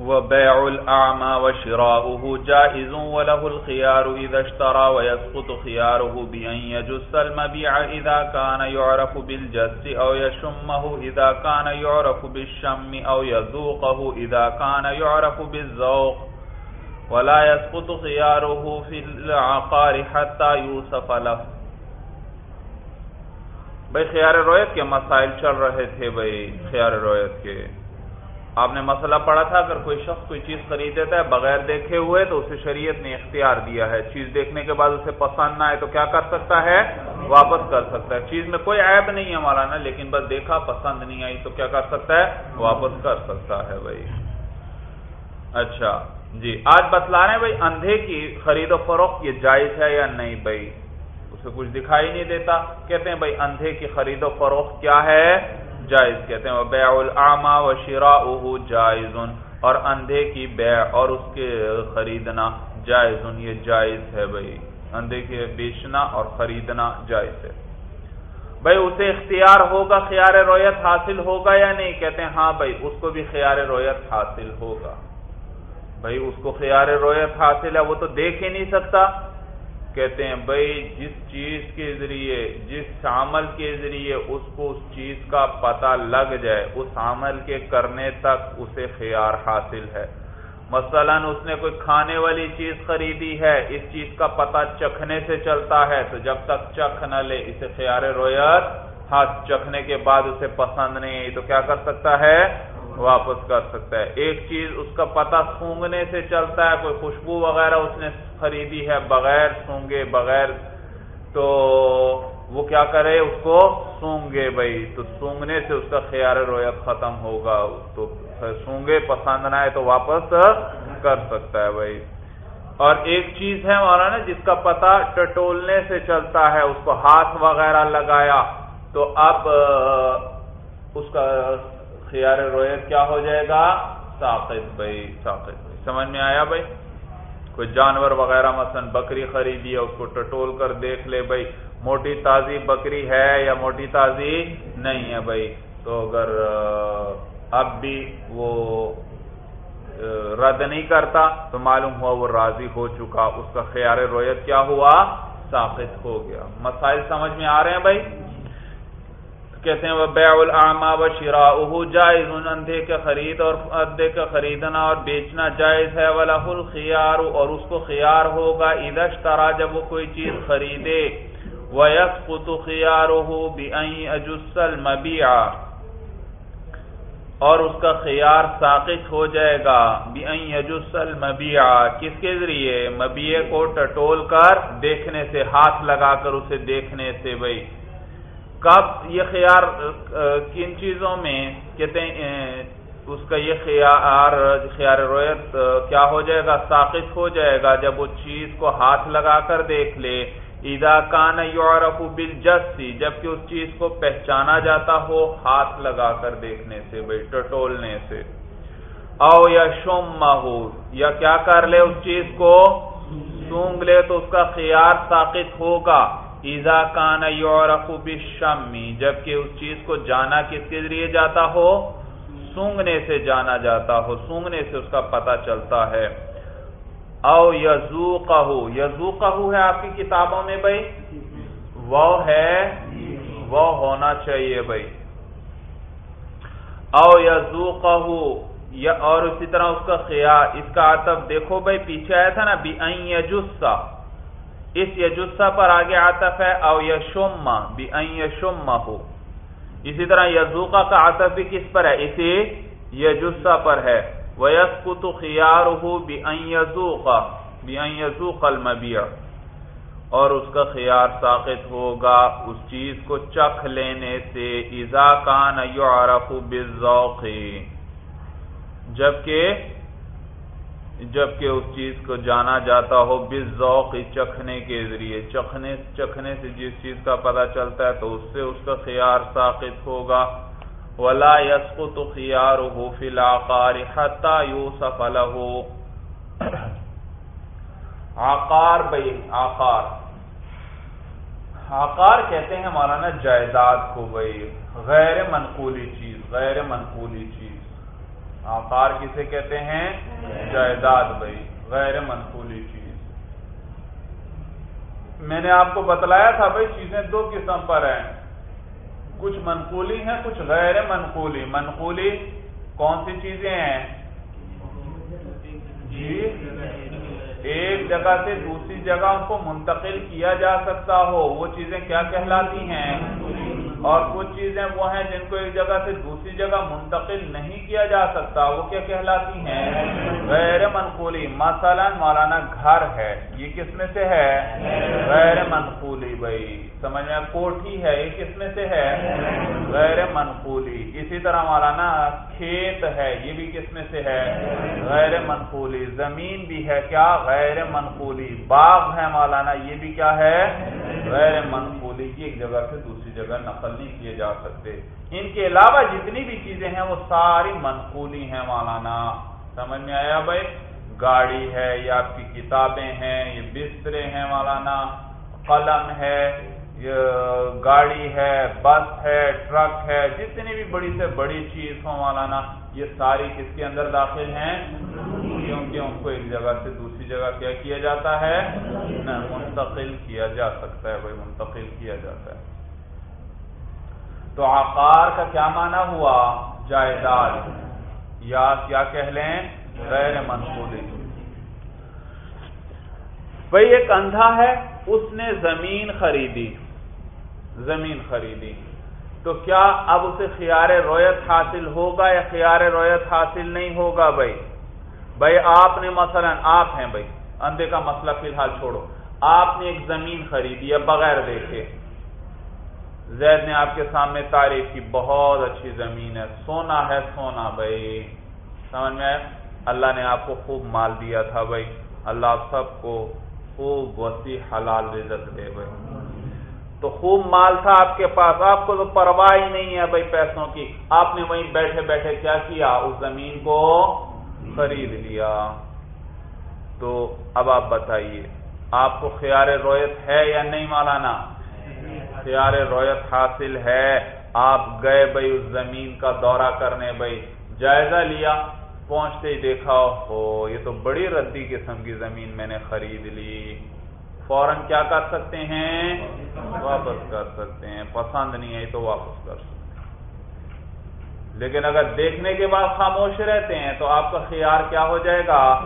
وبيع الأعمى وشراؤه جائز وله الخيار إذا اشترى ويسقط خياره بأن يجس المبيع إذا كان يعرف بالجس أو يشمه إذا كان يعرف بالشم أو يذوقه إذا كان يعرف بالذوق. ولا يسقط خياره في العقار حتى يوصف له. بھائی خیار رویت کے مسائل چل رہے تھے بھائی، خیار رویت کے۔ آپ نے مسئلہ پڑھا تھا، اگر کوئی شخص کوئی چیز خرید دیتا ہے بغیر دیکھے ہوئے، تو اسے شریعت نے اختیار دیا ہے۔ چیز دیکھنے کے بعد اسے پسند نہ آئے تو کیا کر سکتا ہے؟ واپس کر سکتا ہے۔ چیز میں کوئی عیب نہیں ہے ہمارا نا لیکن بس دیکھا، پسند نہیں آئی تو کیا کر سکتا ہے؟ واپس کر سکتا ہے بھائی۔ اچھا جی۔ آج بتلا رہے ہیں بھائی، اندھے کی خرید و فروخت یہ جائز ہے یا نہیں بھائی؟ اسے کچھ دکھائی نہیں دیتا۔ کہتے ہیں بھائی، اندھے کی خرید و فروخت کیا ہے؟ جائز کہتے ہیں بیع العما و شرا جائز، اور اندھے کی بیع اور اس کے خریدنا جائز، یہ جائز ہے بھائی۔ اندھے کے بیچنا اور خریدنا جائز ہے۔ بھائی، اسے اختیار ہوگا خیار رویت حاصل ہوگا یا نہیں؟ کہتے ہیں ہاں بھائی، اس کو بھی خیار رویت حاصل ہوگا۔ بھائی، اس کو خیار رویت حاصل ہے، وہ تو دیکھ ہی نہیں سکتا۔ کہتے ہیں، بھائی، جس چیز کے ذریعے، جس عمل کے ذریعے اس کو اس چیز کا پتہ لگ جائے، اس عمل کے کرنے تک اسے خیار حاصل ہے۔ مثلا اس نے کوئی کھانے والی چیز خریدی ہے، اس چیز کا پتہ چکھنے سے چلتا ہے، تو جب تک چکھ نہ لے، اسے خیار رویت، ہاتھ چکھنے کے بعد اسے پسند نہیں، تو کیا کر سکتا ہے؟ واپس کر سکتا ہے۔ ایک چیز اس کا پتہ سونگنے سے چلتا ہے، کوئی خوشبو وغیرہ اس نے خریدی ہے بغیر سونگے بغیر تو وہ کیا کرے؟ اس کو سونگے بھائی۔ تو سونگنے سے اس کا خیال رویت ختم ہوگا۔ تو سونگے پسند نہ آئے تو واپس کر سکتا ہے بھائی۔ اور ایک چیز ہے مولانا، جس کا پتہ ٹٹولنے سے چلتا ہے، اس کو ہاتھ وغیرہ لگایا، تو اب اس کا خیار رویت کیا ہو جائے گا؟ ساقت بھائی ساقت بھائی۔ سمجھ میں آیا بھائی؟ کوئی جانور وغیرہ مثلا بکری خریدی ہے، اس کو ٹٹول کر دیکھ لے بھائی۔ موٹی تازی بکری ہے یا موٹی تازی نہیں ہے بھائی؟ تو اگر اب بھی وہ رد نہیں کرتا، تو معلوم ہوا وہ راضی ہو چکا۔ اس کا خیال رویت کیا ہوا؟ ساقت ہو گیا۔ مسائل سمجھ میں آ رہے ہیں بھائی؟ کہتے ہیں وہ بیع العما و شرا جائز اندھے کا خرید اور اندھے کا خریدنا اور بیچنا جائز ہے ولا الخیار اور اس کو خیار ہوگا ادش ترا جب وہ کوئی چیز خریدے، وَيَسْقُطُ خِيَارُهُ بِأَنْ أَجُسَّ الْمَبِيعَ، اور اس کا خیار ساقط ہو جائے گا، بِأَنْ يَجُسَّ الْمَبِيعَ، کس کے ذریعے؟ مبیع کو ٹٹول کر دیکھنے سے، ہاتھ لگا کر اسے دیکھنے سے، بھئی کب یہ خیار کن چیزوں میں کہتے ہیں اس کا یہ خیار خیار رویت کیا ہو جائے گا؟ ساقط ہو جائے گا۔ جب وہ چیز کو ہاتھ لگا کر دیکھ لے ادا کان یورف بلجسی جبکہ اس چیز کو پہچانا جاتا ہو ہاتھ لگا کر دیکھنے سے، بھائی، ٹٹولنے سے۔ او یا شم ہو یا کیا کر لے اس چیز کو؟ سونگ لے تو اس کا خیار ساقط ہوگا۔ ایزا کان یورف بشمی جبکہ اس چیز کو جانا کس کے ذریعے جاتا ہو؟ سونگنے سے جانا جاتا ہو، سونگنے سے اس کا پتہ چلتا ہے۔ او یزو یزو ہے آپ کی کتابوں میں بھائی؟ وہ ہے، وہ ہونا چاہیے بھائی۔ او یزو یا اور اسی طرح اس کا خیال، اس کا عطف دیکھو بھائی، پیچھے آیا تھا نا، بی یجسا۔ اس یجسا پر آگے آتف ہے، او یشما بھی یشما ہو اسی طرح یزوقا کا آتف بھی کس پر ہے؟ اسی یجسا پر ہے۔ ویس کتو خیار ہو بھی یزوقا بھی یزوق المبیا اور اس کا خیار ساقط ہوگا اس چیز کو چکھ لینے سے، اذا کان یعرف بالذوق۔ جبکہ جبکہ اس چیز کو جانا جاتا ہو بز ذوق چکھنے کے ذریعے۔ چکھنے چکھنے سے جس چیز کا پتہ چلتا ہے تو اس سے اس کا خیار ساقط ہوگا۔ ولا یسقط خیارہ فی العقار حتی یوسف له۔ عقار بھئی عقار۔ عقار کہتے ہیں مولانا جائیداد کو بھئی غیر منقولی چیز، غیر منقولی چیز۔ آکار کسے کہتے ہیں؟ جائیداد بھائی، غیر منقولی چیز۔ میں نے آپ کو بتلایا تھا بھائی، چیزیں دو قسم پر ہیں۔ کچھ منقولی ہیں، کچھ غیر منقولی۔ منقولی کون سی چیزیں ہیں؟ جی ایک جگہ سے دوسری جگہ ان کو منتقل کیا جا سکتا ہو۔ وہ چیزیں کیا کہلاتی ہیں؟ اور کچھ چیزیں وہ ہیں جن کو ایک جگہ سے دوسری جگہ منتقل نہیں کیا جا سکتا، وہ کیا کہلاتی ہیں؟ غیر منقولی۔ مثلا مولانا گھر ہے، یہ کس میں سے ہے؟ غیر منقولی بھائی۔ سمجھ میں کوٹھی ہے، یہ کس میں سے ہے؟ غیر منقولی۔ اسی طرح مولانا کھیت ہے، یہ بھی کس میں سے ہے؟ غیر منقولی۔ زمین بھی ہے، کیا؟ غیر منقولی۔ باغ ہے مولانا، یہ بھی کیا ہے؟ غیر منقولی۔ کی ایک جگہ سے دوسری جگہ نقل نہیں کیے جا سکتے۔ ان کے علاوہ جتنی بھی چیزیں ہیں وہ ساری منقولی ہیں مولانا۔ سمجھ میں آیا بھائی؟ گاڑی ہے یا آپ کی کتابیں ہیں، یہ بسترے ہیں مولانا۔ قلم ہے گاڑی ہے، بس ہے، ٹرک ہے، جتنی بھی بڑی سے بڑی چیز ہو مولانا، یہ ساری کس کے اندر داخل ہیں؟ کیونکہ ان کو ایک جگہ سے دوسری جگہ کیا کیا جاتا ہے؟ منتقل کیا جا سکتا ہے بھائی، منتقل کیا جاتا ہے۔ تو آکار کا کیا معنی ہوا؟ جائیداد۔ یا کیا کہہ لیں؟ غیر منقول بھائی ایک اندھا ہے، اس نے زمین خریدی۔ زمین خریدی۔ تو کیا اب اسے خیار رویت حاصل ہوگا یا خیار رویت حاصل نہیں ہوگا بھائی بھائی آپ نے مثلا، آپ ہیں بھائی اندھے کا مسئلہ فی الحال چھوڑو۔ آپ نے ایک زمین خریدی ہے بغیر دیکھے۔ زید نے آپ کے سامنے تعریف کی بہت اچھی زمین ہے۔ سونا ہے، سونا بھائی۔ سمجھ میں اللہ نے آپ کو خوب مال دیا تھا بھائی۔ اللہ آپ سب کو خوب وسیع حلال رزق دے بھائی۔ تو خوب مال تھا آپ کے پاس۔ آپ کو تو پرواہ ہی نہیں ہے بھائی پیسوں کی۔ آپ نے وہیں بیٹھے بیٹھے کیا کیا؟ اس زمین کو خرید لیا۔ تو اب آپ بتائیے، آپ کو خیال رویت ہے یا نہیں مالانا خیال رویت حاصل ہے، آپ گئے بھائی اس زمین کا دورہ کرنے بھائی جائزہ لیا، پہنچتے ہی دیکھا ہو یہ تو بڑی ردی قسم کی زمین میں نے خرید لی۔ فوراً کیا کر سکتے ہیں؟ واپس کر سکتے ہیں۔ پسند نہیں آئی تو واپس کر سکتے لیکن اگر دیکھنے کے بعد خاموش رہتے ہیں، تو آپ کا خیال کیا ہو جائے گا؟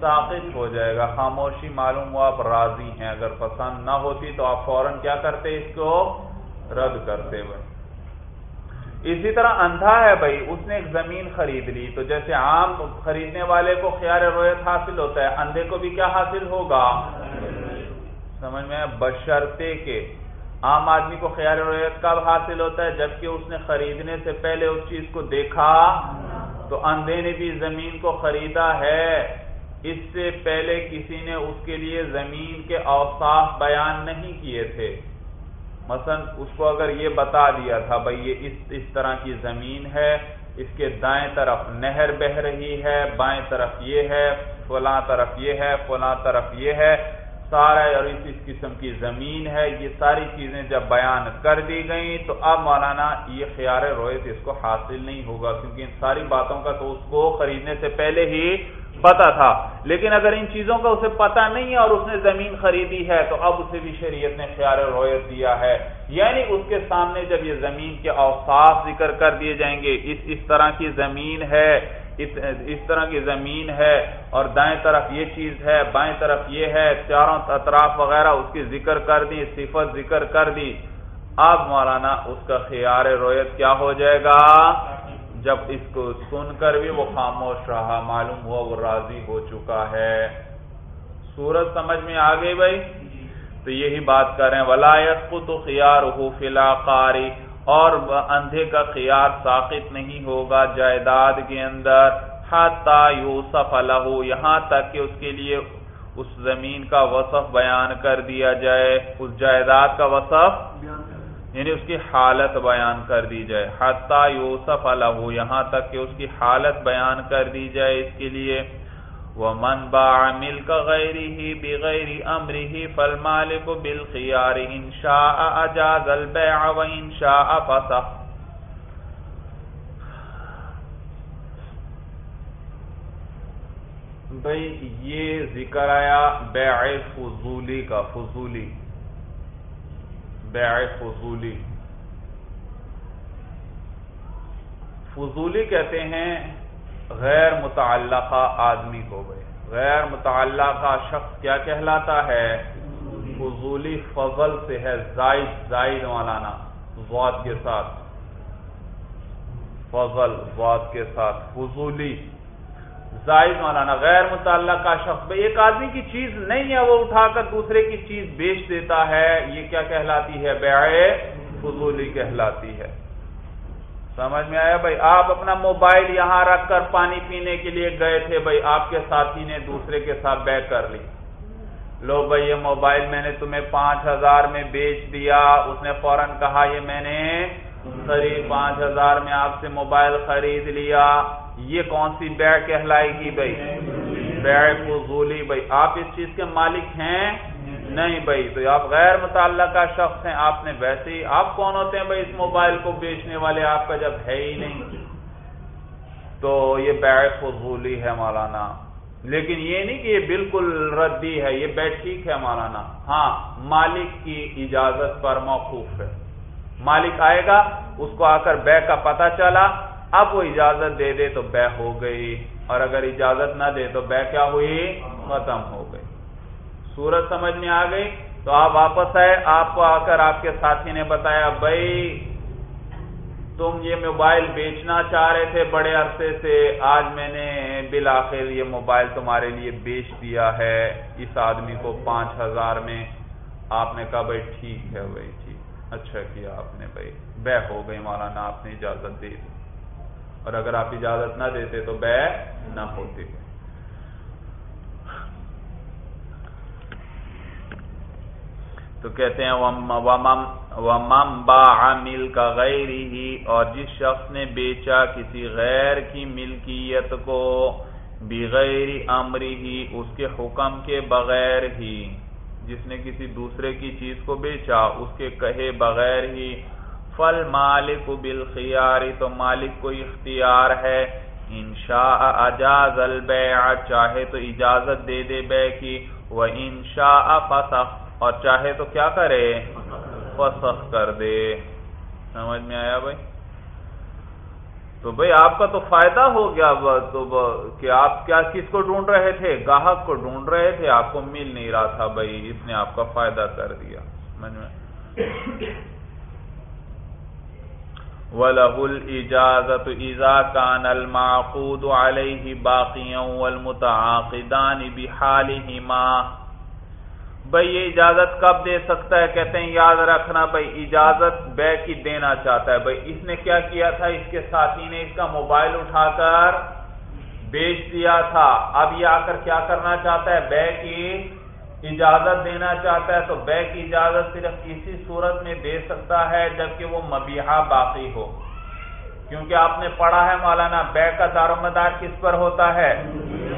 ثابت ہو جائے گا، خاموشی معلوم ہو آپ راضی ہیں۔ اگر پسند نہ ہوتی تو آپ فوراً کیا کرتے؟ اس کو رد کرتے ہوئے۔ اسی طرح اندھا ہے بھائی، اس نے ایک زمین خرید لی۔ تو جیسے عام خریدنے والے کو خیال رویت حاصل ہوتا ہے، اندھے کو بھی کیا حاصل ہوگا؟ سمجھ میں بشرتے کے۔ عام آدمی کو خیال رویت کب حاصل ہوتا ہے؟ جبکہ اس نے خریدنے سے پہلے اس چیز کو دیکھا تو اندھے نے بھی زمین کو خریدا ہے۔ اس سے پہلے کسی نے اس کے لیے زمین کے اوصاف بیان نہیں کیے تھے۔ مثلا اس کو اگر یہ بتا دیا تھا بھائی یہ اس اس طرح کی زمین ہے، اس کے دائیں طرف نہر بہ رہی ہے، بائیں طرف یہ ہے، فلاں طرف یہ ہے، فلاں طرف یہ ہے، سارا اور اس اس قسم کی زمین ہے۔ یہ ساری چیزیں جب بیان کر دی گئیں تو اب مولانا یہ خیال رویت اس کو حاصل نہیں ہوگا، کیونکہ ان ساری باتوں کا تو اس کو خریدنے سے پہلے ہی پتا تھا۔ لیکن اگر ان چیزوں کا اسے پتا نہیں ہے اور اس نے زمین خریدی ہے، تو اب اسے بھی شریعت نے خیال رویت دیا ہے۔ یعنی اس کے سامنے جب یہ زمین کے اوصاف ذکر کر دیے جائیں گے، اس اس طرح کی زمین ہے، اس طرح کی زمین ہے اور دائیں طرف یہ چیز ہے، بائیں طرف یہ ہے، چاروں اطراف وغیرہ اس کی ذکر کر دی، صفت ذکر کر دی۔ اب مولانا، اس کا خیار رویت کیا ہو جائے گا؟ جب اس کو سن کر بھی وہ خاموش رہا، معلوم ہوا وہ راضی ہو چکا ہے۔ سورج سمجھ میں آ گئی بھائی؟ تو یہی بات کر رہے ہیں۔ ولایت کو تو خیار ہو فلا قاری اور اندھے کا خیال ساقط نہیں ہوگا جائیداد کے اندر۔ یوسف الح یہاں تک کہ اس کے لیے اس زمین کا وصف بیان کر دیا جائے۔ اس جائیداد کا وصف یعنی اس کی حالت بیان کر دی جائے۔ حتی یوسف الح یہاں تک کہ اس کی حالت بیان کر دی جائے اس کے لیے۔ ومن باع ملك غيره بغير امره فالمالك بالخيار ان شاء اجاز البيع وان شاء فسخ۔ بھائی یہ ذکر آیا بیع فضولی کا، فضولی۔ بیع فضولی۔ فضولی کہتے ہیں غیر متعلقہ آدمی کو بھائی۔ غیر متعلقہ شخص کیا کہلاتا ہے؟ فضولی فضل سے ہے، زائد زائد مولانا واد کے ساتھ۔ فضل واد کے ساتھ۔ فضولی زائد مولانا، غیر متعلقہ شخص بھائی ایک آدمی کی چیز نہیں ہے، وہ اٹھا کر دوسرے کی چیز بیچ دیتا ہے، یہ کیا کہلاتی ہے؟ بیع فضولی کہلاتی ہے۔ سمجھ میں آیا؟ بھائی، آپ اپنا موبائل یہاں رکھ کر پانی پینے کے لیے گئے تھے، بھائی، آپ کے ساتھی نے دوسرے کے ساتھ بے کر لی۔ لو بھائی، یہ موبائل میں نے تمہیں پانچ ہزار میں بیچ دیا، اس نے فوراً کہا، یہ میں نے قریب پانچ ہزار میں آپ سے موبائل خرید لیا۔ یہ کون سی بیع کہلائے گی بھائی بیع فضولی بھائی آپ اس چیز کے مالک ہیں نہیں بھائی تو آپ غیر متعلقہ شخص ہیں۔ آپ نے ویسے ہی آپ کون ہوتے ہیں بھائی اس موبائل کو بیچنے والے؟ آپ کا جب ہے ہی نہیں۔ تو یہ بیع فضولی ہے مولانا۔ لیکن یہ نہیں کہ یہ بالکل ردی ہے، یہ بیٹ ٹھیک ہے مولانا۔ ہاں مالک کی اجازت پر موقوف ہے۔ مالک آئے گا، اس کو آ کر بے کا پتہ چلا۔ اب وہ اجازت دے دے تو بے ہو گئی اور اگر اجازت نہ دے تو بے کیا ہوئی؟ ختم ہو گئی۔ سورج سمجھ میں آ گئی؟ تو آپ واپس آئے۔ آپ کو آ کر آپ کے ساتھی نے بتایا، بھائی، تم یہ موبائل بیچنا چاہ رہے تھے بڑے عرصے سے۔ آج میں نے بالآخر یہ موبائل تمہارے لیے بیچ دیا ہے۔ اس آدمی کو پانچ ہزار میں۔ آپ نے کہا، بھائی، ٹھیک ہے، بھائی، ٹھیک۔ اچھا کیا آپ نے، بھائی، بے ہو گئی، مولانا، آپ نے اجازت دے دی۔ اور اگر آپ اجازت نہ دیتے تو بے نہ ہوتی تو کہتے ہیں ومم با مل کا غیر ہی اور جس شخص نے بیچا کسی غیر کی ملکیت کو بغیر امری ہی اس کے حکم کے بغیر ہی، جس نے کسی دوسرے کی چیز کو بیچا، اس کے کہے بغیر ہی فل مالک بالخیاری تو مالک کو اختیار ہے۔ انشاء اجاز البیع، چاہے تو اجازت دے دے بے کی۔ وہ انشاء فسخ، اور چاہے تو کیا کرے؟ فسخ کر دے۔ سمجھ میں آیا بھائی؟ تو بھائی، آپ کا تو فائدہ ہو گیا۔ تو کہ آپ کیا کس کو ڈھونڈ رہے تھے؟ گاہک کو ڈھونڈ رہے تھے۔ آپ کو مل نہیں رہا تھا بھائی، اس نے آپ کا فائدہ کر دیا۔ سمجھ میں؟ وَلَهُ الْإِجَازَةُ إِذَا كَانَ الْمَعْقُودُ عَلَيْهِ بَاقِيًا وَالْمُتَعَاقِدَانِ بِحَالِهِمَا۔ بھائی یہ اجازت کب دے سکتا ہے؟ کہتے ہیں، یاد رکھنا بھائی اجازت بے کی دینا چاہتا ہے۔ بھائی اس نے کیا کیا تھا؟ اس کے ساتھی نے اس کا موبائل اٹھا کر بیچ دیا تھا۔ اب یہ آ کر کیا کرنا چاہتا ہے؟ بے کی اجازت دینا چاہتا ہے تو بے کی اجازت صرف اسی صورت میں دے سکتا ہے جبکہ وہ مبیحہ باقی ہو۔ کیونکہ آپ نے پڑھا ہے مولانا، بے کا دار و مدار کس پر ہوتا ہے؟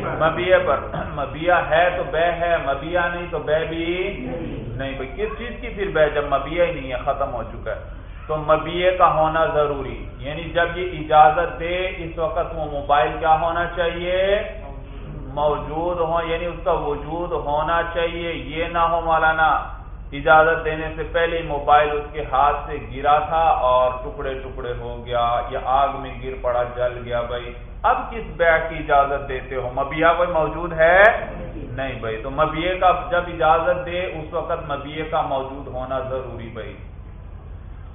مبیہ پر۔ مبیہ ہے تو بے ہے مبیہ نہیں تو بے بھی نہیں۔ بھائی، کس چیز کی پھر بے؟ جب مبیہ ہی نہیں ہے، ختم ہو چکا ہے۔ تو مبیہ کا ہونا ضروری۔ یعنی جب یہ اجازت دے، اس وقت وہ موبائل کیا ہونا چاہیے؟ موجود ہو یعنی اس کا وجود ہونا چاہیے، یہ نہ ہو مولانا، اجازت دینے سے پہلے موبائل اس کے ہاتھ سے گرا تھا اور ٹکڑے ٹکڑے ہو گیا، یا آگ میں گر پڑا، جل گیا بھائی۔ اب کس بیع کی اجازت دیتے ہو؟ مبیہ کوئی موجود ہے؟ نہیں بھائی۔ تو مبیے کا جب اجازت دے، اس وقت مبیے کا موجود ہونا ضروری بھائی۔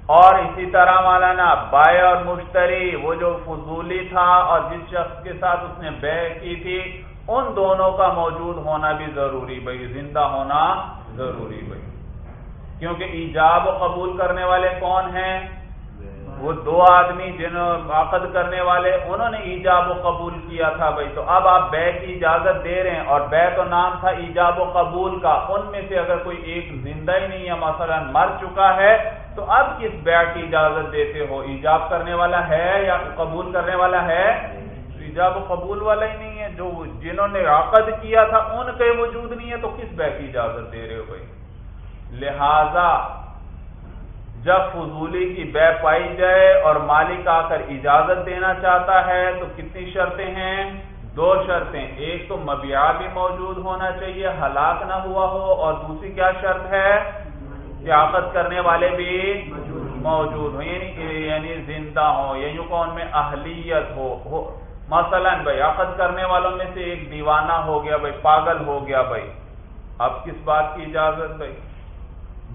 اور اسی طرح مولانا، بائے اور مشتری، وہ جو فضولی تھا اور جس شخص کے ساتھ اس نے بے کی تھی ان دونوں کا موجود ہونا بھی ضروری بھائی، زندہ ہونا ضروری بھائی۔ کیونکہ ایجاب و قبول کرنے والے کون ہیں؟ وہ دو آدمی جنہوں عقد کرنے والے، انہوں نے ایجاب و قبول کیا تھا بھائی۔ تو اب آپ بے کی اجازت دے رہے ہیں اور بے تو نام تھا ایجاب و قبول کا۔ ان میں سے اگر کوئی ایک زندہ ہی نہیں ہے، مثلا مر چکا ہے، تو اب کس بے کی اجازت دیتے ہو؟ ایجاب کرنے والا ہے یا قبول کرنے والا ہے؟ ایجاب و قبول والا ہی نہیں ہے جو جنہوں نے عقد کیا تھا، ان کے وجود نہیں ہے، تو کس بے کی اجازت دے رہے ہو بھائی؟ لہذا جب فضولی کی بے پائی جائے اور مالک آ کر اجازت دینا چاہتا ہے، تو کتنی شرطیں ہیں؟ دو شرطیں۔ ایک تو مبیع بھی موجود ہونا چاہیے، ہلاک نہ ہوا ہو، اور دوسری کیا شرط ہے؟ کہ عقد کرنے والے بھی موجود ہو یعنی یعنی زندہ ہو یا یعنی یوں ان میں اہلیت ہو مثلا بھائی عقد کرنے والوں میں سے ایک دیوانہ ہو گیا بھائی، پاگل ہو گیا بھائی۔ اب کس بات کی اجازت بھائی؟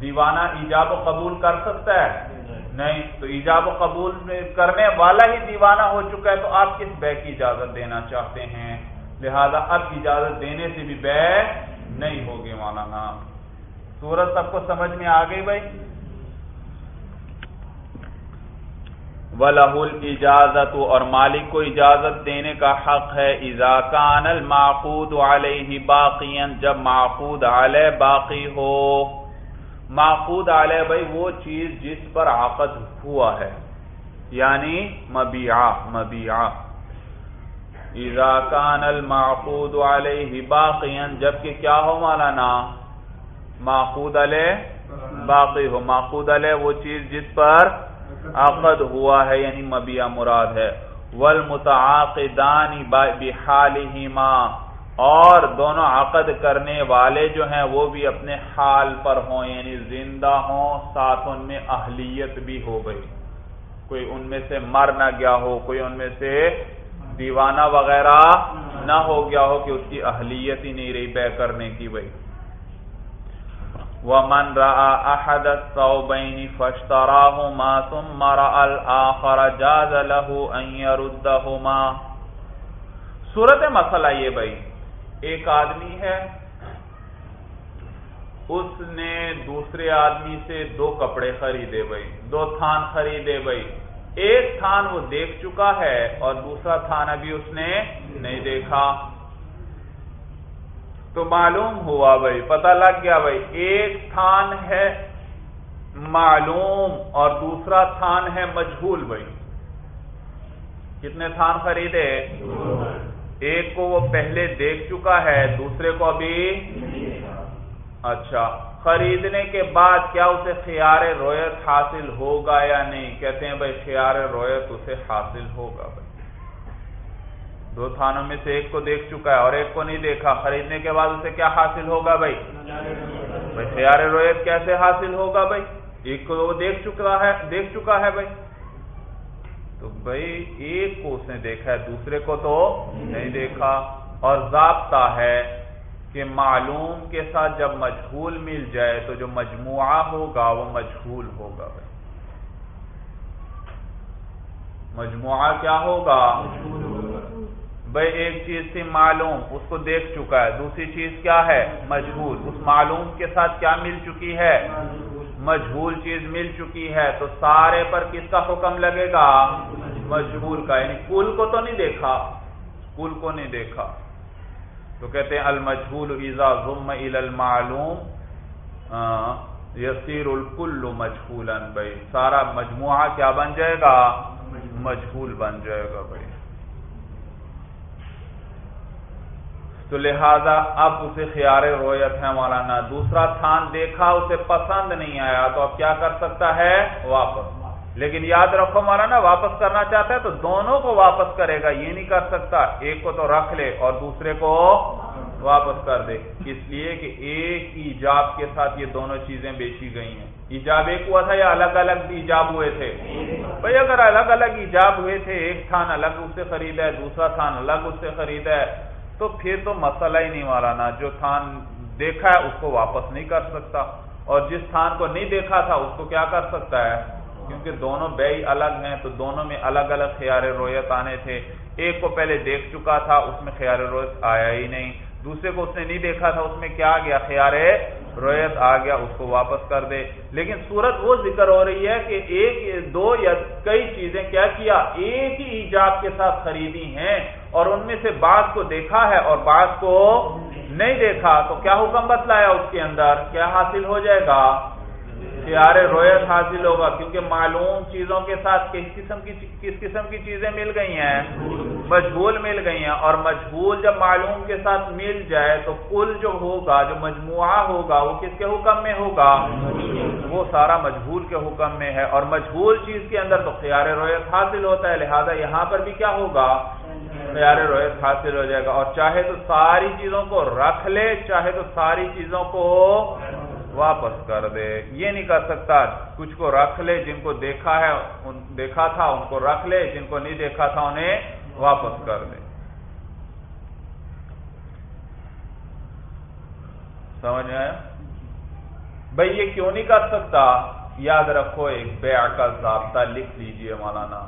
دیوانہ ایجاب و قبول کر سکتا ہے؟ نہیں، تو ایجاب و قبول کرنے والا ہی دیوانہ ہو چکا ہے، تو آپ کس بے کی اجازت دینا چاہتے ہیں؟ لہذا اب اجازت دینے سے بھی بے نہیں ہوگی مولانا۔ سورج سب کو سمجھ میں آ گئی بھائی؟ وَلَهُ الْإِجَازَةُ اور مالک کو اجازت دینے کا حق ہے، اِذَا كَانَ الْمَعْقُودُ عَلَيْهِ بَاقِيًا، جب معقود علیہ باقی ہو۔ معقود علیہ بھائی، وہ چیز جس پر عقد ہوا ہے یعنی مبیعہ مبیعہ۔ اذا كان المعقود علیہ باقیا جبکہ کیا ہو مولانا؟ معقود علیہ باقی ہو۔ معقود علیہ وہ چیز جس پر عقد ہوا ہے یعنی مبیعہ مراد ہے۔ والمتعاقدان بحالہما اور دونوں عقد کرنے والے جو ہیں، وہ بھی اپنے حال پر ہوں یعنی زندہ ہوں، ساتھ ان میں اہلیت بھی ہو گئی۔ کوئی ان میں سے مر نہ گیا ہو، کوئی ان میں سے دیوانہ وغیرہ نہ ہو گیا ہو کہ اس کی اہلیت ہی نہیں رہی بے کرنے کی، بھائی۔ وَمَنْ رَأَى أَحَدَ الثَّوْبَيْنِ فَاشْتَرَاهُمَا ثُمَّ رَأَى الْآخَرَ جَازَ لَهُ أَن يَرُدَّهُمَا صورت مسئلہ یہ بھائی، ایک آدمی ہے، اس نے دوسرے آدمی سے دو کپڑے خریدے بھائی، دو تھان خریدے بھائی۔ ایک تھان وہ دیکھ چکا ہے اور دوسرا تھان ابھی اس نے نہیں دیکھا۔ تو معلوم ہوا بھائی، پتہ لگ گیا بھائی، ایک تھان ہے معلوم اور دوسرا تھان ہے مجھول بھائی۔ کتنے تھان خریدے؟ ایک کو وہ پہلے دیکھ چکا ہے، دوسرے کو ابھی اچھا خریدنے کے بعد کیا اسے خیار رویت حاصل ہوگا یا نہیں؟ کہتے ہیں بھائی خیار رویت اسے حاصل ہوگا بھائی۔ دو تھانوں میں سے ایک کو دیکھ چکا ہے اور ایک کو نہیں دیکھا۔ خریدنے کے بعد اسے کیا حاصل ہوگا بھائی؟ بھائی خیار رویت کیسے حاصل ہوگا بھائی؟ ایک کو وہ دیکھ چکا ہے، دیکھ چکا ہے بھائی۔ تو بھائی، ایک کو اس نے دیکھا ہے، دوسرے کو تو نہیں دیکھا۔ اور ضابطہ ہے کہ معلوم کے ساتھ جب مجھول مل جائے تو جو مجموعہ ہوگا وہ مجھول ہوگا بھائی۔ مجموعہ کیا ہوگا؟ بھائی ایک چیز تھی معلوم، اس کو دیکھ چکا ہے۔ دوسری چیز کیا ہے؟ مجھول۔ اس معلوم کے ساتھ کیا مل چکی ہے؟ مجھول چیز مل چکی ہے۔ تو سارے پر کس کا حکم لگے گا؟ مجھول کا۔ یعنی کل کو تو نہیں دیکھا۔ کل کو نہیں دیکھا۔ تو کہتے ہیں المجھول ایزا ضم المعلوم یسیر الکل مجھول بھائی سارا مجموعہ کیا بن جائے گا؟ مجھول بن جائے گا بھائی۔ تو لہذا اب اسے خیار رویت ہے مولانا دوسرا تھان دیکھا، اسے پسند نہیں آیا۔ تو اب کیا کر سکتا ہے؟ واپس۔ لیکن یاد رکھو مولانا واپس کرنا چاہتا ہے تو دونوں کو واپس کرے گا، یہ نہیں کر سکتا۔ ایک کو تو رکھ لے اور دوسرے کو واپس کر دے۔ اس لیے کہ ایک ایجاب کے ساتھ یہ دونوں چیزیں بیچی گئی ہیں۔ ایجاب ایک ہوا تھا یا الگ الگ ایجاب ہوئے تھے؟ بھائی، اگر الگ الگ ایجاب ہوئے تھے، ایک تھان الگ اس سے خریدا ہے، دوسرا تھان الگ اس سے خریدا ہے۔ تو پھر تو مسئلہ ہی نہیں مارانا جو تھان دیکھا ہے، اس کو واپس نہیں کر سکتا۔ اور جس تھان کو نہیں دیکھا تھا، اس کو کیا کر سکتا ہے؟ کیونکہ دونوں بے الگ ہیں، تو دونوں میں الگ الگ خیار رویت آنے تھے۔ ایک کو پہلے دیکھ چکا تھا، اس میں خیار رویت آیا ہی نہیں۔ دوسرے کو اس نے نہیں دیکھا تھا، اس میں کیا گیا؟ خیار رویت آ گیا، اس کو واپس کر دے۔ لیکن صورت وہ ذکر ہو رہی ہے کہ ایک دو یا کئی چیزیں کیا کیا ایک ہی ایجاب کے ساتھ خریدی ہیں اور ان میں سے بعض کو دیکھا ہے اور بعض کو نہیں دیکھا۔ تو کیا حکم بتلایا اس کے اندر؟ کیا حاصل ہو جائے گا؟ خیار رویت حاصل ہوگا کیونکہ معلوم چیزوں کے ساتھ کس قسم کی کس قسم کی چیزیں مل گئی ہیں؟ مجھول مل گئی ہیں۔ اور مجھول جب معلوم کے ساتھ مل جائے تو کل جو ہوگا، جو مجموعہ ہوگا، وہ کس کے حکم میں ہوگا؟ وہ سارا مجھول کے حکم میں ہے۔ اور مجھول چیز کے اندر تو خیار رویت حاصل ہوتا ہے، لہذا یہاں پر بھی کیا ہوگا؟ خیار رویت حاصل ہو جائے گا۔ اور چاہے تو ساری چیزوں کو رکھ لے، چاہے تو ساری چیزوں کو واپس کر دے۔ یہ نہیں کر سکتا، کچھ کو رکھ لے، جن کو دیکھا ہے دیکھا تھا، ان کو رکھ لے، جن کو نہیں دیکھا تھا، انہیں واپس کر دے۔ سمجھ آیا؟ بھائی یہ کیوں نہیں کر سکتا؟ یاد رکھو، ایک بیع کا ضابطہ لکھ لیجیے مولانا۔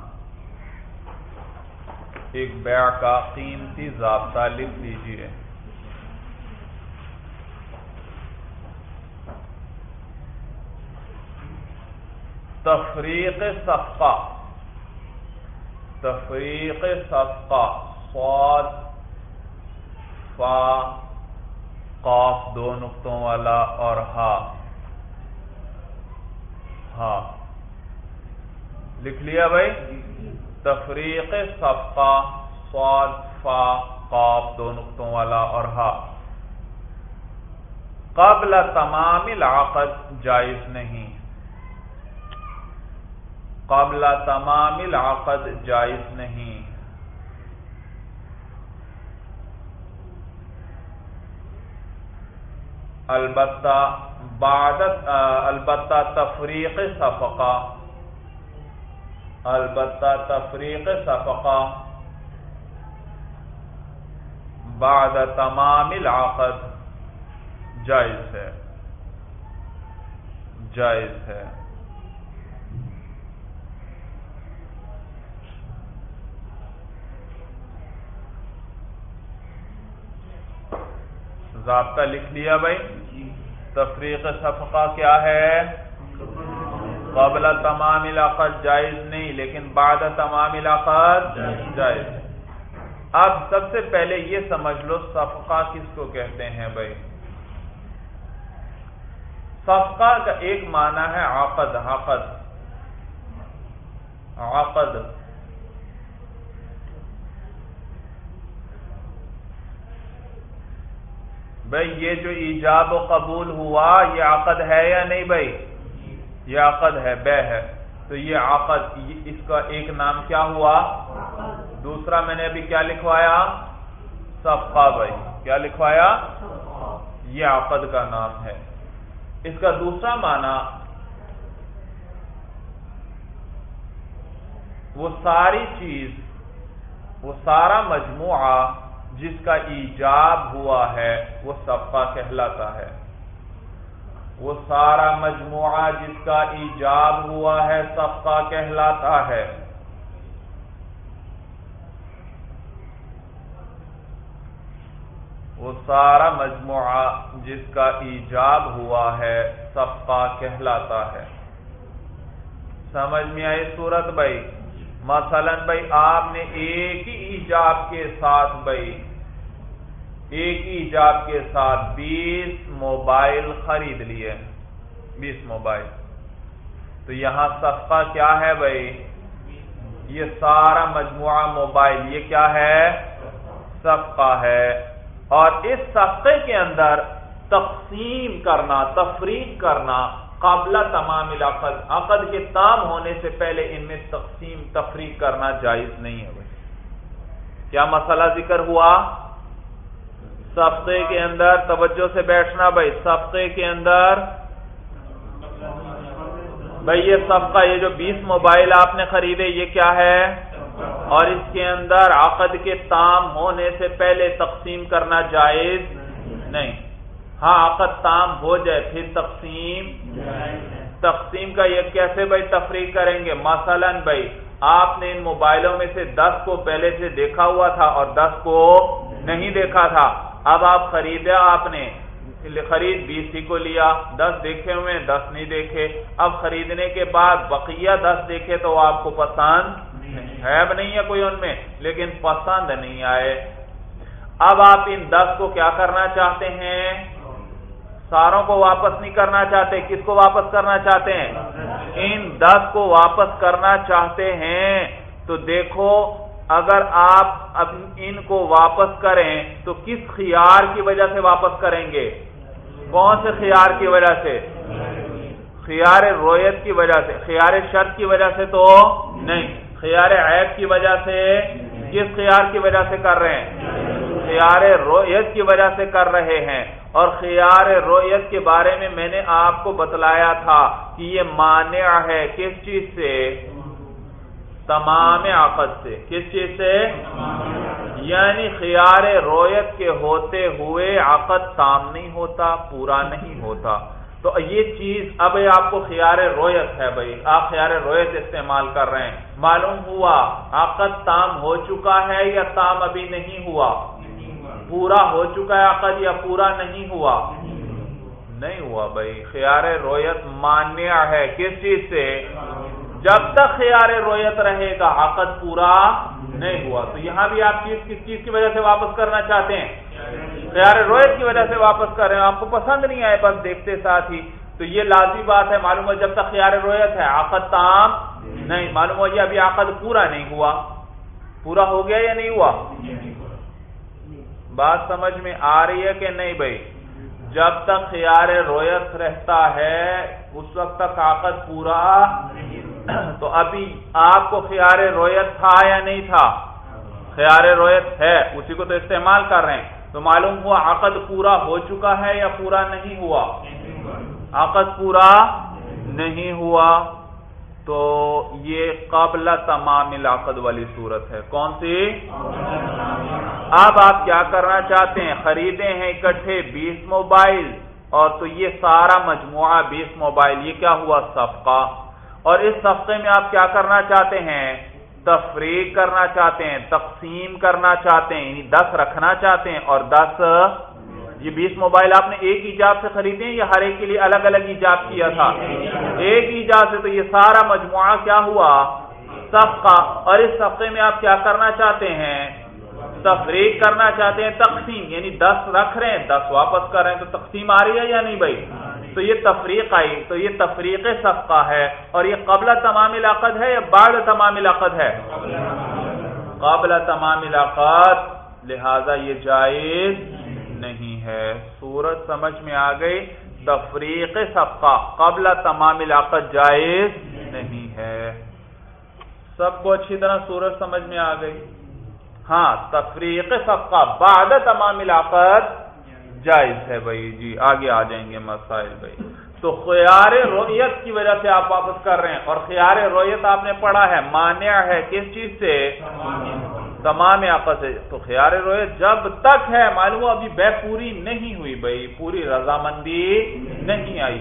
ایک بیع کا قیمتی ضابطہ لکھ لیجیے۔ تفریق صفقہ۔ تفریق صفقہ، صاد، فا، قاف دو نقطوں والا اور ہا۔ ہاں لکھ لیا بھائی؟ تفریق صفقہ، صاد، فا، قاف دو نقطوں والا اور ہا۔ قبل تمام العقد جائز نہیں۔ قبل تمام العقد جائز نہیں۔ البتہ البتہ تفریق صفقہ۔ البتہ تفریق صفقہ۔ بعد تمام العقد جائز ہے۔ جائز ہے۔ ضابطہ لکھ لیا بھائی۔ تفریق صفقہ کیا ہے؟ قبل تمام علاقت جائز نہیں، لیکن بعد تمام علاقات جائز۔ اب سب سے پہلے یہ سمجھ لو صفقہ کس کو کہتے ہیں بھائی۔ صفقہ کا ایک معنی ہے عقد عقد۔ عقد۔ بھائی یہ جو ایجاب و قبول ہوا یہ عقد ہے یا نہیں بھائی؟ یہ عقد ہے، بے ہے۔ تو یہ عقد، اس کا ایک نام کیا ہوا؟ دوسرا میں نے ابھی کیا لکھوایا؟ صفقہ بھائی۔ کیا لکھوایا؟ یہ عقد کا نام ہے۔ اس کا دوسرا معنی، وہ ساری چیز، وہ سارا مجموعہ جس کا ایجاب ہوا ہے، وہ صفقہ کہلاتا ہے۔ وہ سارا مجموعہ جس کا ایجاب ہوا ہے صفقہ کہلاتا ہے۔ وہ سارا مجموعہ جس کا ایجاب ہوا ہے صفقہ کہلاتا ہے۔ سمجھ میں آئی صورت بھائی؟ مثلا بھائی، آپ نے ایک ہی ایجاب کے ساتھ بھائی، ایک ہی ایجاب کے ساتھ بیس موبائل خرید لیے، بیس موبائل۔ تو یہاں صفقہ کیا ہے بھائی؟ یہ سارا مجموعہ موبائل، یہ کیا ہے؟ صفقہ ہے۔ اور اس صفقے کے اندر تقسیم کرنا، تفریق کرنا قابلہ تمام علاقت عقد کے تام ہونے سے پہلے ان میں تقسیم تفریق کرنا جائز نہیں ہے بھائی۔ کیا مسئلہ ذکر ہوا؟ سفتے کے اندر توجہ سے بیٹھنا بھائی سفتے کے اندر۔ بھائی، یہ صفقہ یہ جو بیس موبائل آپ نے خریدے، یہ کیا ہے؟ اور اس کے اندر عقد کے تام ہونے سے پہلے تقسیم کرنا جائز نہیں۔ ہاں عقد تام ہو جائے پھر تقسیم تقسیم کا یہ کیسے بھائی تفریح کریں گے؟ مثلا بھائی، آپ نے ان موبائلوں میں سے دس کو پہلے سے دیکھا ہوا تھا اور دس کو نہیں دیکھا تھا۔ اب آپ خریدا آپ نے خرید بیس ہی کو لیا، دس دیکھے ہوئے، دس نہیں دیکھے۔ اب خریدنے کے بعد بقیہ دس دیکھے تو آپ کو پسند ہے نہیں ہے کوئی ان میں، لیکن پسند نہیں آئے۔ اب آپ ان دس کو کیا کرنا چاہتے ہیں؟ ساروں کو واپس نہیں کرنا چاہتے۔ کس کو واپس کرنا چاہتے ہیں؟ ان دس کو واپس کرنا چاہتے ہیں۔ تو دیکھو، اگر آپ اب ان کو واپس کریں، تو کس خیار کی وجہ سے واپس کریں گے؟ کون سے خیار کی وجہ سے؟ خیار رویت کی وجہ سے۔ خیار شرط کی وجہ سے تو نہیں۔ خیار عیب کی وجہ سے کس خیار کی وجہ سے کر رہے ہیں؟ خیار رویت کی وجہ سے کر رہے ہیں۔ اور خیار رویت کے بارے میں میں نے آپ کو بتلایا تھا کہ یہ مانع ہے کس چیز سے؟ تمام عقد سے۔ کس چیز سے؟ یعنی خیار رویت کے ہوتے ہوئے عقد تام نہیں ہوتا، پورا نہیں ہوتا۔ تو یہ چیز اب آپ کو خیار رویت ہے بھائی۔ آپ خیار رویت استعمال کر رہے ہیں۔ معلوم ہوا عقد تام ہو چکا ہے یا تام ابھی نہیں ہوا؟ پورا ہو چکا ہے عقد یا پورا نہیں ہوا؟ نہیں ہوا بھائی۔ خیار رویت مانیہ ہے۔ کس چیز سے؟ جب تک خیار رویت رہے گا عقد پورا نہیں ہوا۔ تو یہاں بھی آپ چیز کس چیز کی وجہ سے واپس کرنا چاہتے ہیں؟ خیار رویت کی وجہ سے واپس کر رہے ہیں۔ آپ کو پسند نہیں آئے، بس دیکھتے ساتھ ہی تو یہ لازمی بات ہے۔ معلوم ہو جب تک خیار رویت ہے عقد تام نہیں۔ معلوم ہو یہ ابھی عقد پورا نہیں ہوا۔ پورا ہو گیا یا نہیں ہوا؟ بات سمجھ میں آ رہی ہے کہ نہیں بھائی؟ جب تک خیار رویت رہتا ہے، اس وقت تک عقد پورا تو ابھی آپ کو خیار رویت تھا یا نہیں تھا؟ خیار رویت ہے، اسی کو تو استعمال کر رہے ہیں۔ تو معلوم ہوا عقد پورا ہو چکا ہے یا پورا نہیں ہوا؟ عقد پورا نہیں ہوا۔ تو یہ قابل تمام العقد والی صورت ہے۔ کون سی؟ اب آپ کیا کرنا چاہتے ہیں؟ خریدے ہیں اکٹھے بیس موبائل اور تو یہ سارا مجموعہ بیس موبائل، یہ کیا ہوا؟ صفقہ۔ اور اس صفقے میں آپ کیا کرنا چاہتے ہیں؟ تفریق کرنا چاہتے ہیں، تقسیم کرنا چاہتے ہیں یعنی دس رکھنا چاہتے ہیں اور دس یہ بیس موبائل آپ نے ایک ایجاب سے خریدے یا ہر ایک کے لیے الگ الگ ایجاب کیا تھا؟ ایک ایجاب سے تو یہ سارا مجموعہ کیا ہوا؟ صفقہ. اور اس صفقے میں آپ کیا کرنا چاہتے ہیں؟ تفریق کرنا چاہتے ہیں، تقسیم. یعنی دس رکھ رہے ہیں، دس واپس کر رہے ہیں، تو تقسیم آ رہی ہے یا نہیں بھائی؟ تو یہ تفریق آئی. تو یہ تفریق صفقہ ہے. اور یہ قبل تمام علاقت ہے یا بعد تمام علاقت ہے؟ قبل تمام علاقات. لہذا یہ جائز نہیں ہے۔ صورت سمجھ میں آ گئی، تفریق صفقہ قبل تمام علاقت جائز نہیں ہے۔ سب کو اچھی طرح صورت سمجھ میں آ گئی۔ ہاں تفریق صفقہ بعد تمام علاقت جائز ہے بھائی۔ جی آگے آ جائیں گے مسائل بھائی۔ تو خیار رویت کی وجہ سے آپ واپس کر رہے ہیں اور خیار رویت آپ نے پڑھا ہے، مانع ہے کس چیز سے؟ تمام آپس سے تو خیار رویت جب تک ہے، معلوم ابھی بے پوری نہیں ہوئی بھائی۔ پوری رضامندی نہیں آئی۔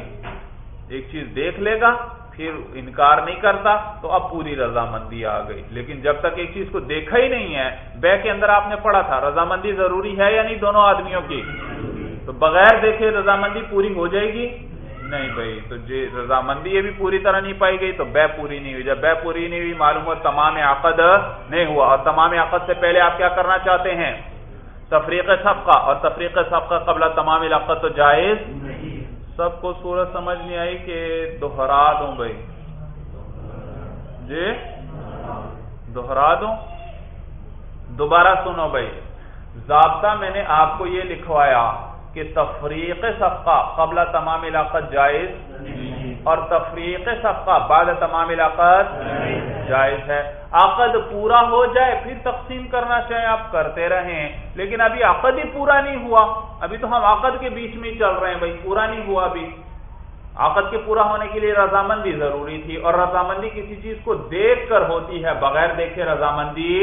ایک چیز دیکھ لے گا، پھر انکار نہیں کرتا، تو اب پوری رضامندی آ گئی۔ لیکن جب تک ایک چیز کو دیکھا ہی نہیں ہے بے کے اندر آپ نے پڑھا تھا، رضامندی ضروری ہے یا نہیں؟ دونوں آدمیوں کی۔ تو بغیر دیکھے رضامندی پوری ہو جائے گی۔ نہیں بھائی تو جی رضامندی یہ بھی پوری طرح نہیں پائی گئی تو بے پوری نہیں ہوئی۔ جب بے پوری نہیں ہوئی معلوم ہو تمام عقد نہیں ہوا۔ اور تمام عقد سے پہلے آپ کیا کرنا چاہتے ہیں؟ تفریق سب اور تفریق سب کا قبل تمام علاقت تو جائز؟ سب کو صورت سمجھ نہیں آئی کہ دوہرا دوں بھائی۔ جی؟ دوہرا دوں؟ دوبارہ سنو بھائی۔ ضابطہ میں نے آپ کو یہ لکھوایا۔ کہ تفریق صفقہ قبل تمام علاقت جائز اور تفریق صفقہ بعد تمام علاقت جائز ہے۔ عقد پورا ہو جائے پھر تقسیم کرنا چاہیں آپ کرتے رہیں، لیکن ابھی عقد ہی پورا نہیں ہوا۔ ابھی تو ہم عقد کے بیچ میں چل رہے ہیں بھائی، پورا نہیں ہوا ابھی۔ عقد کے پورا ہونے کے لیے رضامندی ضروری تھی اور رضامندی کسی چیز کو دیکھ کر ہوتی ہے، بغیر دیکھے رضامندی۔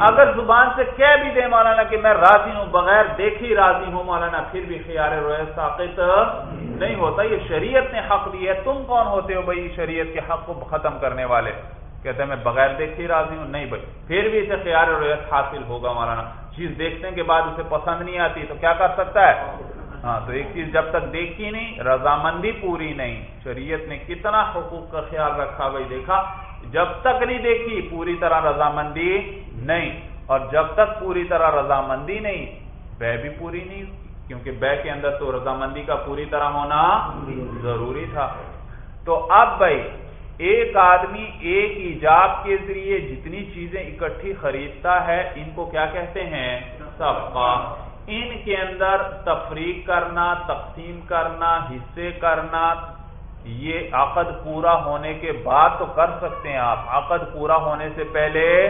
اگر زبان سے کہہ بھی دے مولانا کہ میں راضی ہوں، بغیر دیکھی راضی ہوں، مولانا پھر بھی خیار رویت ساقت نہیں ہوتا۔ یہ شریعت نے حق دی ہے۔ تم کون ہوتے ہو بھائی؟ شریعت کے حق کو ختم کرنے والے۔ کہتے ہیں، میں بغیر دیکھی راضی ہوں۔ نہیں بھائی، پھر بھی اسے خیال رویت حاصل ہوگا مولانا۔ چیز دیکھنے کے بعد اسے پسند نہیں آتی تو کیا کر سکتا ہے؟ ہاں تو ایک چیز جب تک دیکھی نہیں، رضامندی پوری نہیں۔ شریعت نے کتنا حقوق کا خیال رکھا بھائی، دیکھا، جب تک نہیں دیکھی، پوری طرح رضامندی نہیں۔ اور جب تک پوری طرح رضامندی نہیں، بے بھی پوری نہیں کیونکہ بے کے اندر تو رضامندی کا پوری طرح ہونا ضروری تھا۔ تو اب بھائی، ایک آدمی ایک ایجاب کے ذریعے جتنی چیزیں اکٹھی خریدتا ہے، ان کو کیا کہتے ہیں؟ صفقہ۔ ان کے اندر تفریق کرنا، تقسیم کرنا، حصے کرنا، یہ عقد پورا ہونے کے بعد تو کر سکتے ہیں آپ۔ عقد پورا ہونے سے پہلے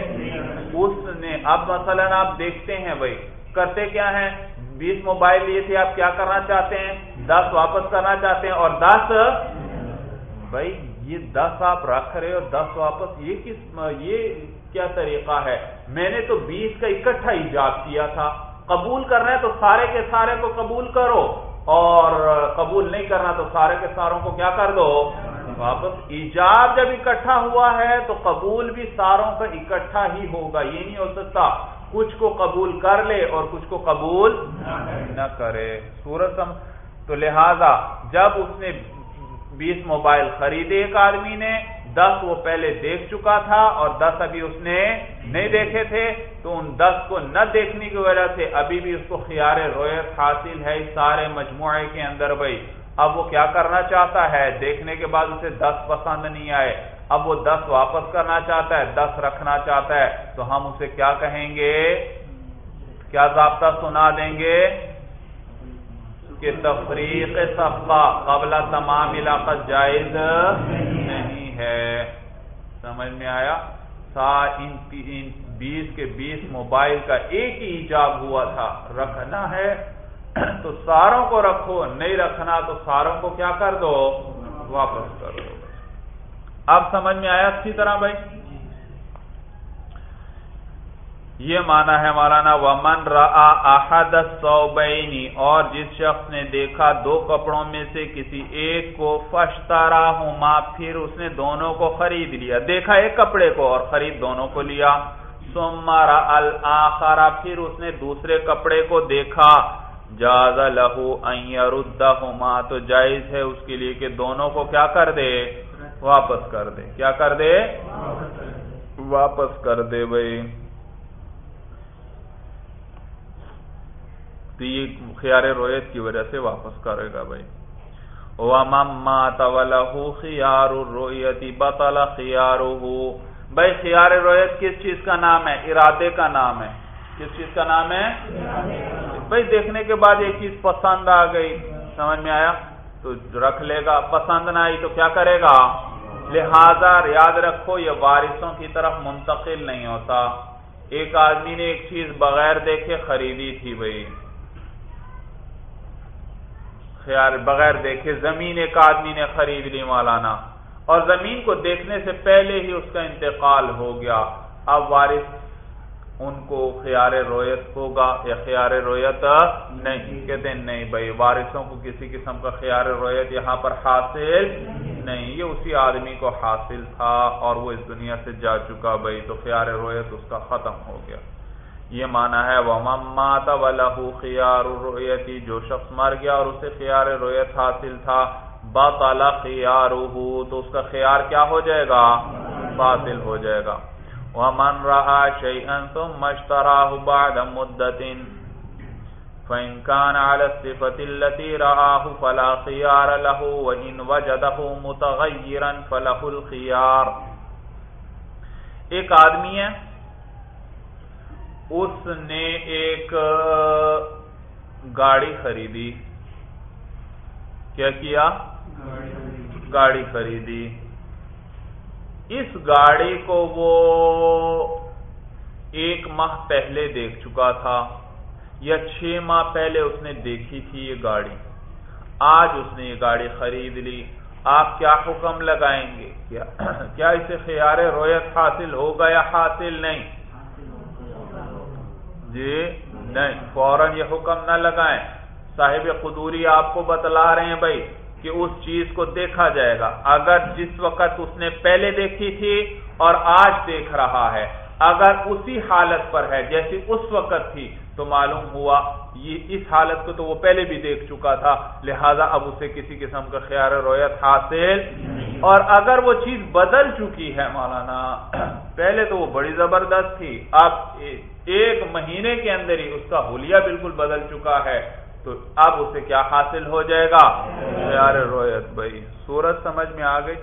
اس نے، اب مثلا آپ دیکھتے ہیں بھائی، کرتے کیا ہیں؟ بیس موبائل لیے تھے، آپ کیا کرنا چاہتے ہیں؟ دس واپس کرنا چاہتے ہیں اور دس؟ بھائی، یہ دس آپ رکھ رہے ہو، دس واپس، یہ کس، یہ کیا طریقہ ہے؟ میں نے تو بیس کا اکٹھا ایجاد کیا تھا۔ قبول کرنا ہے تو سارے کے سارے کو قبول کرو اور قبول نہیں کرنا تو سارے کے ساروں کو کیا کر دو؟ واپس۔ ایجاب جب اکٹھا ہوا ہے تو قبول بھی ساروں کا اکٹھا ہی ہوگا، یہ نہیں ہو سکتا۔ کچھ کو قبول کر لے اور کچھ کو قبول نہ کرے۔ سورج تو لہذا جب اس نے بیس موبائل خریدے، ایک آدمی نے دس وہ پہلے دیکھ چکا تھا اور دس ابھی اس نے نہیں دیکھے تھے، تو ان دس کو نہ دیکھنے کی وجہ سے ابھی بھی اس کو خیار رویت حاصل ہے اس سارے مجموعے کے اندر بھائی۔ اب وہ کیا کرنا چاہتا ہے؟ دیکھنے کے بعد اسے دس پسند نہیں آئے۔ اب وہ دس واپس کرنا چاہتا ہے، دس رکھنا چاہتا ہے۔ تو ہم اسے کیا کہیں گے؟ کیا ضابطہ سنا دیں گے؟ کہ تفریق صفقہ قبل تمام علاقہ جائز نہیں۔ ہے۔ سمجھ میں آیا؟ سا ان بیس کے بیس موبائل کا ایک ہی ایجاب ہوا تھا۔ رکھنا ہے۔ تو ساروں کو رکھو، نہیں رکھنا تو ساروں کو کیا کر دو؟ واپس کر دو۔ اب سمجھ میں آیا اچھی طرح بھائی؟ یہ مانا ہے مولانا، ومن احد صوبینی اور جس شخص نے دیکھا دو کپڑوں میں سے کسی ایک کو فشتارا ہوں پھر اس نے دونوں کو خرید لیا۔ دیکھا ایک کپڑے کو اور خرید دونوں کو لیا۔ سمارا الآخرا پھر اس نے دوسرے کپڑے کو دیکھا۔ جاز لہو ہما تو جائز ہے اس کے لیے کہ دونوں کو کیا کر دے؟ واپس کر دے۔ کیا کر دے۔ واپس کر دے بھائی۔ تو یہ خیار رویت کی وجہ سے واپس کرے گا بھائی۔ خیار رویتی بطل خیار بھائی خیار رویت کس چیز کا نام ہے؟ ارادے کا نام ہے۔ کس چیز کا نام ہے؟ بھائی دیکھنے کے بعد ایک چیز پسند آ گئی۔ سمجھ میں آیا؟ تو رکھ لے گا۔ پسند نہ آئی تو کیا کرے گا؟ لہذا یاد رکھو، یہ وارثوں کی طرف منتقل نہیں ہوتا۔ ایک آدمی نے ایک چیز بغیر دیکھے خریدی تھی بھائی۔ خیال بغیر دیکھے زمین ایک آدمی نے خرید لی مولانا۔ اور زمین کو دیکھنے سے پہلے ہی اس کا انتقال ہو گیا۔ اب وارث ان کو خیار رویت ہوگا یا خیار رویت نہیں۔ کہتے ہیں نہیں بھائی، وارثوں کو کسی قسم کا خیار رویت یہاں پر حاصل نہیں۔ یہ اسی آدمی کو حاصل تھا اور وہ اس دنیا سے جا چکا بھائی، تو خیار رویت اس کا ختم ہو گیا۔ یہ مانا ہے وہ مات و خیار رویتی جو شخص مر گیا اور اسے خیار رویت حاصل تھا باطال خیار تو اس کا خیار کیا ہو جائے گا؟ باطل ہو جائے گا۔ ومن رہا شیئن ثم اشتراہ بعد مدت فإن كان على الصفة التي رآه فلا خيار له، وإن وجده متغيرا فله الخيار۔ ایک آدمی ہے اس نے ایک گاڑی خریدی کیا کیا گاڑی خریدی اس گاڑی کو وہ ایک ماہ پہلے دیکھ چکا تھا یا چھ ماہ پہلے اس نے دیکھی تھی یہ گاڑی آج اس نے یہ گاڑی خرید لی آپ کیا حکم لگائیں گے کیا اسے خیار رویت حاصل ہوگا یا حاصل نہیں جی نہیں، فوراً یہ حکم نہ لگائیں۔ صاحب قدوری آپ کو بتلا رہے ہیں بھائی کہ اس چیز کو دیکھا جائے گا۔ اگر جس وقت اس نے پہلے دیکھی تھی اور آج دیکھ رہا ہے، اگر اسی حالت پر ہے، جیسی اس وقت تھی، تو معلوم ہوا یہ اس حالت کو تو وہ پہلے بھی دیکھ چکا تھا۔ لہذا اب اسے کسی قسم کا خیال رویت حاصل اور اگر وہ چیز بدل چکی ہے، مولانا، پہلے تو وہ بڑی زبردست تھی۔ اب ایک مہینے کے اندر ہی اس کا حلیہ بالکل بدل چکا ہے، تو اب اسے کیا حاصل ہو جائے گا؟ یار رویت بھائی سورج سمجھ میں آ گئی؟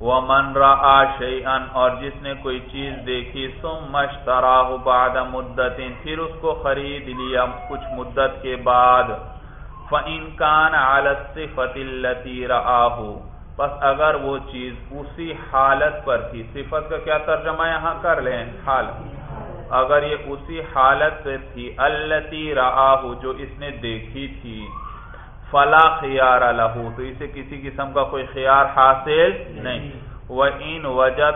وہ من رہا شیئن اور جس نے کوئی چیز دیکھی سم مشترا بعد مدت، پھر اس کو خرید لیا کچھ مدت کے بعد۔ فَإِن كَانَ عَلَى الصِّفَةِ الَّتِي رَآهُ بس اگر وہ چیز اسی حالت پر تھی، صفت کا کیا ترجمہ یہاں کر لیں؟ حالت اگر یہ اسی حالت پہ تھی التی راہ جو اس نے دیکھی تھی، فلا خیار لہو تو اسے کسی قسم کا کوئی خیار حاصل نہیں۔ وہ ان وجہ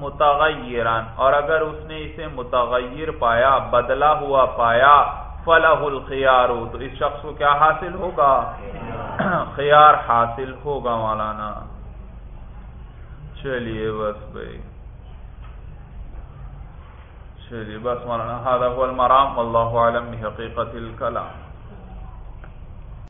متغیران اور اگر اس نے اسے متغیر پایا بدلا ہوا پایا فلاح الخیار، تو اس شخص کو کیا حاصل ہوگا؟ خیار حاصل ہوگا مولانا۔ چلیے بس بھائی۔ چلیے بس مولانا المرام اللہ عالم حقیقت الکلام۔